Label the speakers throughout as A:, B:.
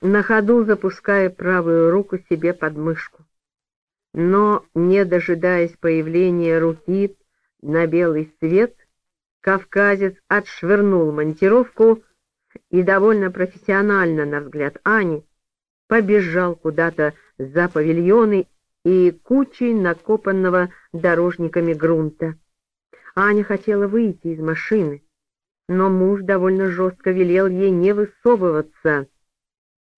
A: на ходу запуская правую руку себе под мышку. Но, не дожидаясь появления руки на белый свет, кавказец отшвырнул монтировку и довольно профессионально, на взгляд Ани, побежал куда-то за павильоны и кучей накопанного дорожниками грунта. Аня хотела выйти из машины, но муж довольно жестко велел ей не высовываться.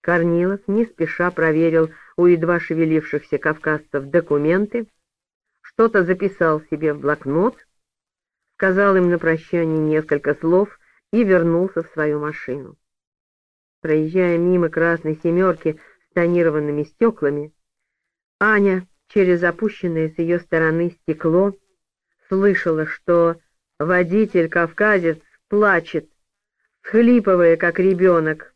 A: Корнилов не спеша проверил у едва шевелившихся кавказцев документы, что-то записал себе в блокнот, сказал им на прощание несколько слов и вернулся в свою машину. Проезжая мимо красной семерки с тонированными стеклами, Аня через опущенное с ее стороны стекло слышала, что водитель-кавказец плачет, схлипывая, как ребенок.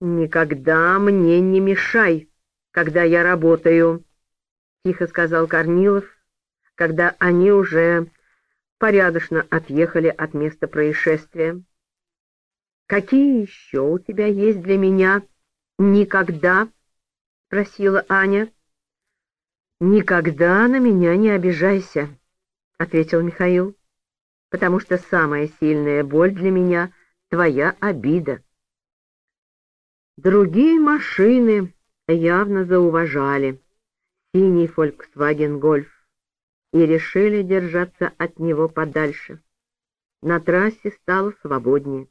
A: «Никогда мне не мешай, когда я работаю», — тихо сказал Корнилов, когда они уже порядочно отъехали от места происшествия. «Какие еще у тебя есть для меня никогда?» — спросила Аня. «Никогда на меня не обижайся», — ответил Михаил, «потому что самая сильная боль для меня — твоя обида». Другие машины явно зауважали синий Volkswagen Golf и решили держаться от него подальше. На трассе стало свободнее.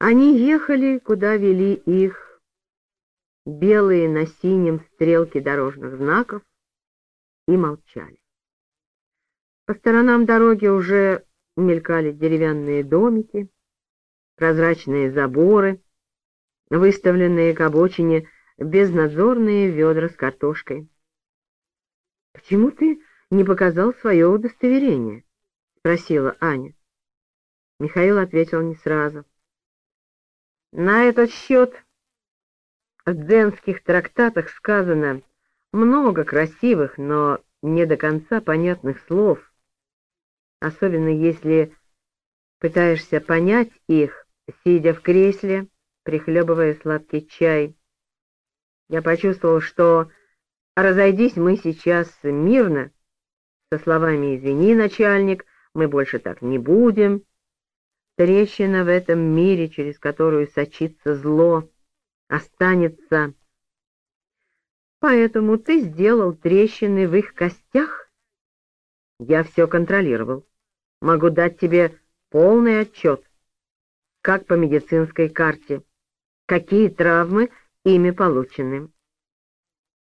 A: Они ехали, куда вели их белые на синем стрелки дорожных знаков и молчали. По сторонам дороги уже мелькали деревянные домики, прозрачные заборы, выставленные к обочине безнадзорные ведра с картошкой. «Почему ты не показал свое удостоверение?» — спросила Аня. Михаил ответил не сразу. «На этот счет в дзенских трактатах сказано много красивых, но не до конца понятных слов, особенно если пытаешься понять их, сидя в кресле, прихлебывая сладкий чай. Я почувствовал, что разойдись мы сейчас мирно, со словами «Извини, начальник, мы больше так не будем», трещина в этом мире, через которую сочится зло, останется. Поэтому ты сделал трещины в их костях? Я все контролировал. Могу дать тебе полный отчет, как по медицинской карте, какие травмы ими получены.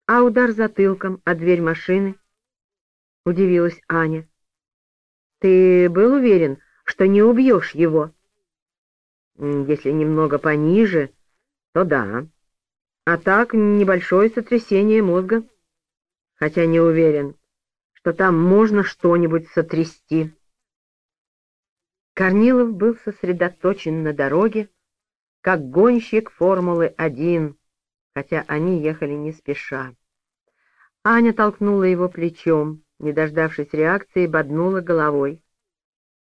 A: А удар затылком о дверь машины? Удивилась Аня. Ты был уверен, что не убьешь его? Если немного пониже, то да. А так небольшое сотрясение мозга. Хотя не уверен, что там можно что-нибудь сотрясти. Корнилов был сосредоточен на дороге, как гонщик Формулы-1, хотя они ехали не спеша. Аня толкнула его плечом, не дождавшись реакции, боднула головой.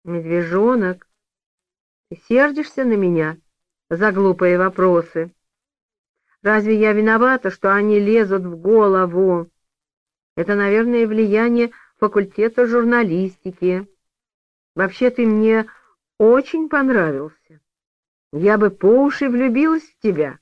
A: «Медвежонок, ты сердишься на меня за глупые вопросы? Разве я виновата, что они лезут в голову? Это, наверное, влияние факультета журналистики. Вообще ты мне очень понравился. Я бы по уши влюбилась в тебя».